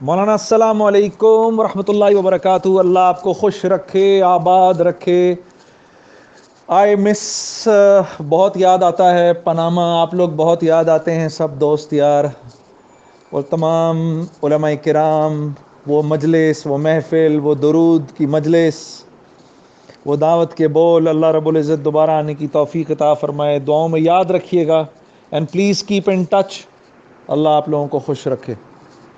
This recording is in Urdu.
مولانا السلام علیکم ورحمۃ اللہ وبرکاتہ۔ اللہ آپ کو خوش رکھے، آباد رکھے۔ آئی مس، بہت یاد آتا ہے پناما۔ آپ لوگ بہت یاد آتے ہیں، سب دوست یار۔ اور تمام علماء کرام، وہ مجلس، وہ محفل، وہ درود کی مجلس، وہ دعوت کے بول۔ اللہ رب العزت دوبارہ آنے کی توفیق عطا فرمائے۔ دعاؤں میں یاد رکھیے گا۔ And please keep in touch اللہ آپ لوگوں کو خوش رکھے۔